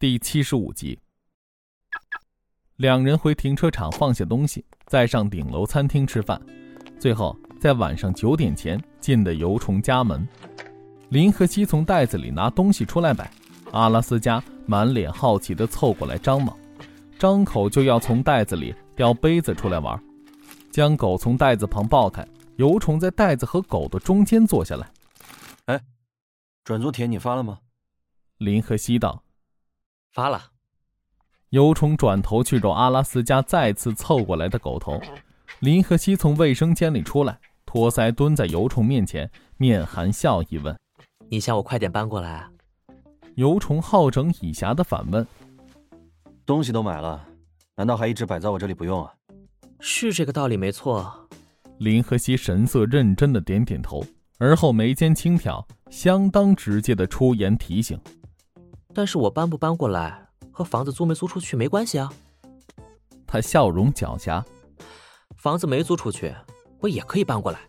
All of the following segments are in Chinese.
第七十五集。两人回停车场放下东西，再上顶楼餐厅吃饭，最后在晚上九点前进的油虫家门。林和熙从袋子里拿东西出来摆，阿拉斯加满脸好奇的凑过来张望，张口就要从袋子里叼杯子出来玩，将狗从袋子旁抱开，油虫在袋子和狗的中间坐下来。哎，转租帖你发了吗？林和熙道：“发了。”尤虫转头去揉阿拉斯加再次凑过来的狗头，林和熙从卫生间里出来，托腮蹲在尤虫面前，面含笑意问：“你想我快点搬过来？”啊？”尤虫好整以暇的反问：“东西都买了，难道还一直摆在我这里不用啊？”是这个道理没错。林和熙神色认真的点点头，而后眉间轻挑，相当直接的出言提醒：“但是我搬不搬过来？”和房子租没租出去没关系啊。他笑容狡黠，房子没租出去，我也可以搬过来。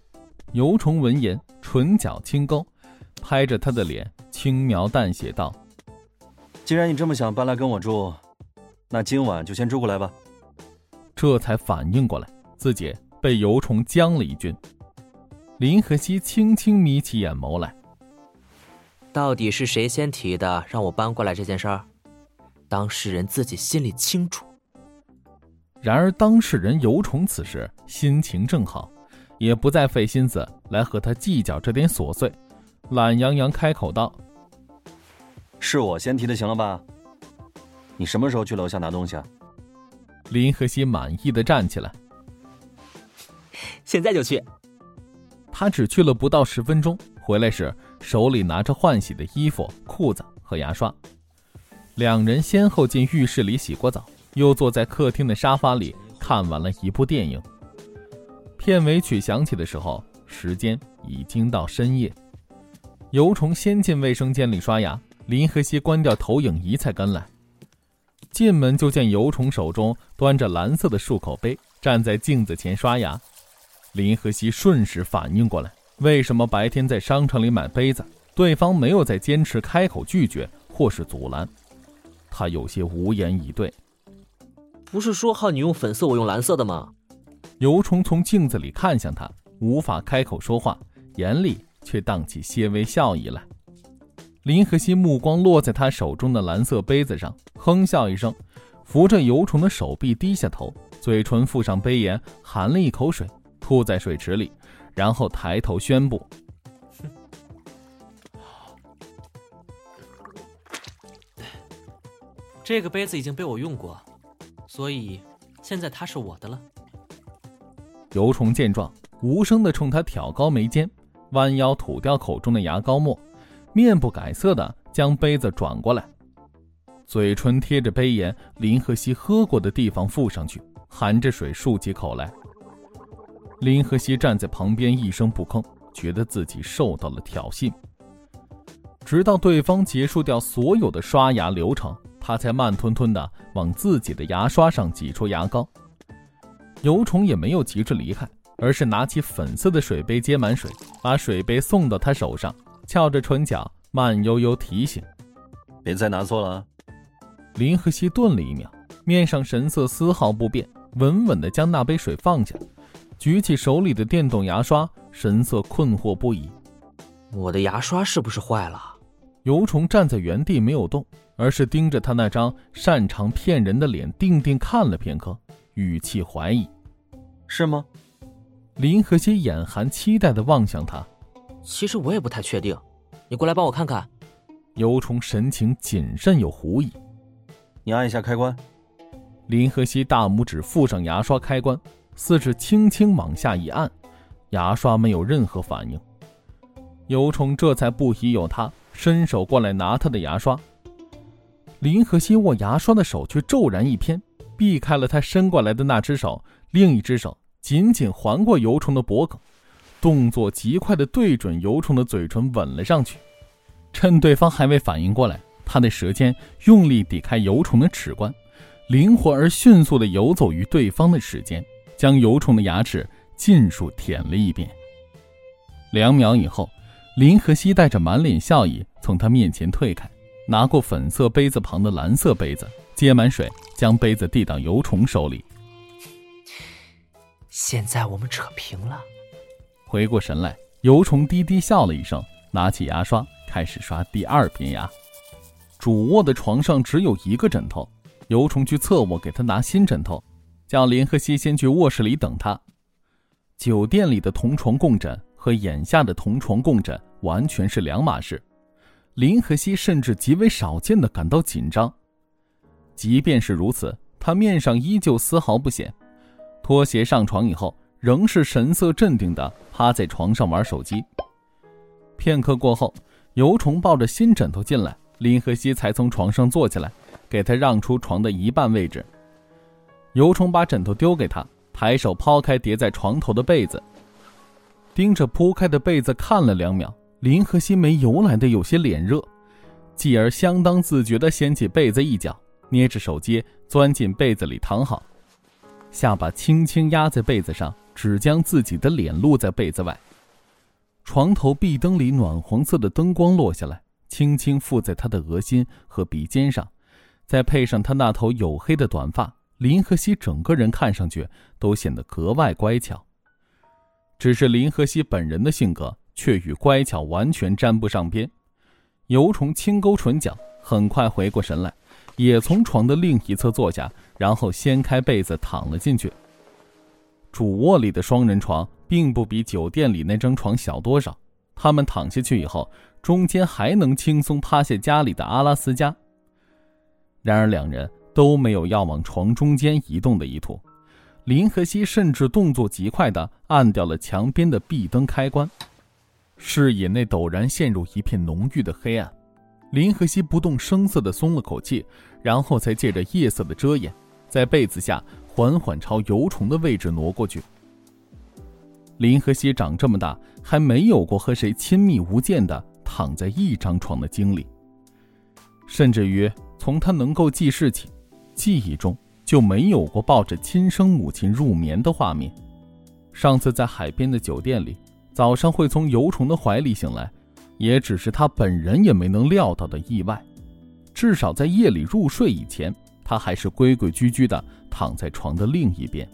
尤虫闻言，唇角轻勾，拍着他的脸，轻描淡写道：“既然你这么想搬来跟我住，那今晚就先住过来吧。”这才反应过来，自己被尤虫将了一军。林和熙轻轻眯起眼眸来：“到底是谁先提的让我搬过来这件事儿？”当事人自己心里清楚。然而，当事人尤虫此时心情正好，也不再费心思来和他计较这点琐碎，懒洋洋开口道：“是我先提的，行了吧？你什么时候去楼下拿东西啊？”林和熙满意的站起来：“现在就去。”他只去了不到十分钟，回来时手里拿着换洗的衣服、裤子和牙刷。两人先后进浴室里洗过澡，又坐在客厅的沙发里看完了一部电影。片尾曲响起的时候，时间已经到深夜。尤虫先进卫生间里刷牙，林和熙关掉投影仪才跟来。进门就见尤虫手中端着蓝色的漱口杯，站在镜子前刷牙。林和熙瞬时反应过来，为什么白天在商场里买杯子，对方没有再坚持开口拒绝或是阻拦？他有些无言以对。不是说好你用粉色，我用蓝色的吗？尤虫从镜子里看向他，无法开口说话，眼里却荡起些微笑意来。林和熙目光落在他手中的蓝色杯子上，哼笑一声，扶着尤虫的手臂，低下头，嘴唇附上杯沿，含了一口水，吐在水池里，然后抬头宣布。这个杯子已经被我用过，所以现在它是我的了。油虫见状，无声的冲他挑高眉间，弯腰吐掉口中的牙膏沫，面不改色的将杯子转过来，嘴唇贴着杯沿林和熙喝过的地方附上去，含着水漱起口来。林和熙站在旁边一声不吭，觉得自己受到了挑衅。直到对方结束掉所有的刷牙流程。他才慢吞吞的往自己的牙刷上挤出牙膏，尤虫也没有急着离开，而是拿起粉色的水杯接满水，把水杯送到他手上，翘着唇角慢悠悠提醒：“别再拿错了。”林和熙顿了一秒，面上神色丝毫不变，稳稳的将那杯水放下，举起手里的电动牙刷，神色困惑不已：“我的牙刷是不是坏了？”尤虫站在原地没有动。而是盯着他那张擅长骗人的脸，定定看了片刻，语气怀疑：“是吗？”林和熙眼含期待的望向他。其实我也不太确定，你过来帮我看看。尤虫神情谨慎又狐疑：“你按一下开关。”林和熙大拇指附上牙刷开关，四指轻轻往下一按，牙刷没有任何反应。尤虫这才不疑有他，伸手过来拿他的牙刷。林和熙握牙刷的手却骤然一偏，避开了他伸过来的那只手，另一只手紧紧环过尤虫的脖颈，动作极快的对准尤虫的嘴唇吻了上去。趁对方还未反应过来，他的舌尖用力抵开尤虫的齿关，灵活而迅速的游走于对方的齿间，将油虫的牙齿尽数舔了一遍。两秒以后，林和熙带着满脸笑意从他面前退开。拿过粉色杯子旁的蓝色杯子，接满水，将杯子递到油虫手里。现在我们扯平了。回过神来，油虫低低笑了一声，拿起牙刷开始刷第二片牙。主卧的床上只有一个枕头，油虫去侧卧给他拿新枕头，叫林和熙先去卧室里等他。酒店里的同床共枕和眼下的同床共枕完全是两码事。林和熙甚至极为少见的感到紧张，即便是如此，他面上依旧丝毫不显。脱鞋上床以后，仍是神色镇定的趴在床上玩手机。片刻过后，油虫抱着新枕头进来，林和熙才从床上坐起来，给他让出床的一半位置。油虫把枕头丢给他，抬手抛开叠在床头的被子，盯着铺开的被子看了两秒。林和心没由来的有些脸热，继而相当自觉地掀起被子一角，捏着手机钻进被子里躺好，下巴轻轻压在被子上，只将自己的脸露在被子外。床头壁灯里暖黄色的灯光落下来，轻轻附在他的额心和鼻尖上，再配上他那头黝黑的短发，林和熙整个人看上去都显得格外乖巧。只是林和熙本人的性格。却与乖巧完全沾不上边。油虫轻勾唇角，很快回过神来，也从床的另一侧坐下，然后掀开被子躺了进去。主卧里的双人床并不比酒店里那张床小多少，他们躺下去以后，中间还能轻松趴下家里的阿拉斯加。然而两人都没有要往床中间移动的意图。林和熙甚至动作极快地按掉了墙边的壁灯开关。视野内陡然陷入一片浓郁的黑暗，林和熙不动声色地松了口气，然后才借着夜色的遮掩，在被子下缓缓朝油虫的位置挪过去。林和熙长这么大还没有过和谁亲密无间的躺在一张床的经历，甚至于从他能够记事起，记忆中就没有过抱着亲生母亲入眠的画面。上次在海边的酒店里。早上会从油虫的怀里醒来，也只是他本人也没能料到的意外。至少在夜里入睡以前，他还是规规矩矩的躺在床的另一边。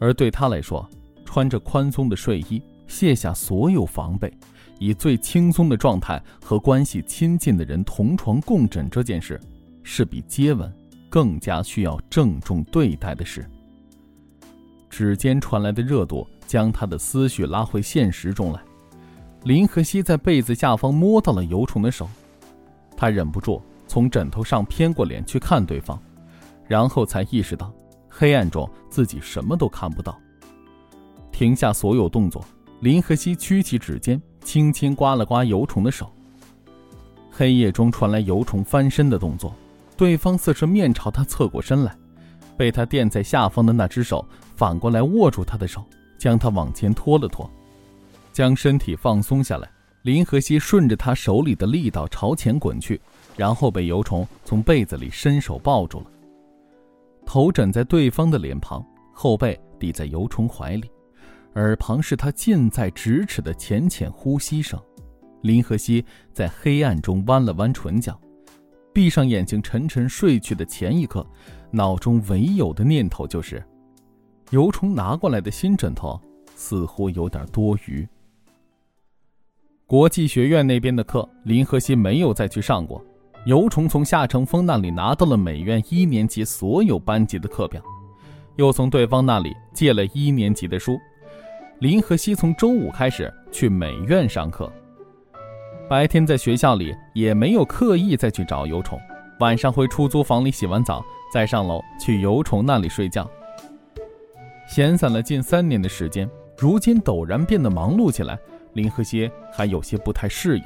而对他来说，穿着宽松的睡衣，卸下所有防备，以最轻松的状态和关系亲近的人同床共枕这件事，是比接吻更加需要郑重对待的事。指尖传来的热度。将他的思绪拉回现实中来。林和熙在被子下方摸到了油虫的手，他忍不住从枕头上偏过脸去看对方，然后才意识到黑暗中自己什么都看不到。停下所有动作，林和熙屈起指尖，轻轻刮了刮油虫的手。黑夜中传来油虫翻身的动作，对方似是面朝他侧过身来，被他垫在下方的那只手反过来握住他的手。将他往前拖了拖，将身体放松下来。林和熙顺着他手里的力道朝前滚去，然后被油虫从被子里伸手抱住了，头枕在对方的脸庞，后背抵在油虫怀里，耳旁是他近在咫尺的浅浅呼吸声。林和熙在黑暗中弯了弯唇角，闭上眼睛沉沉睡去的前一刻，脑中唯有的念头就是。油虫拿过来的新枕头似乎有点多余。国际学院那边的课，林和熙没有再去上过。油虫从夏成风那里拿到了美院一年级所有班级的课表，又从对方那里借了一年级的书。林和熙从周五开始去美院上课，白天在学校里也没有刻意再去找油虫，晚上回出租房里洗完澡，再上楼去油虫那里睡觉。闲散了近三年的时间，如今陡然变得忙碌起来，林和谐还有些不太适应。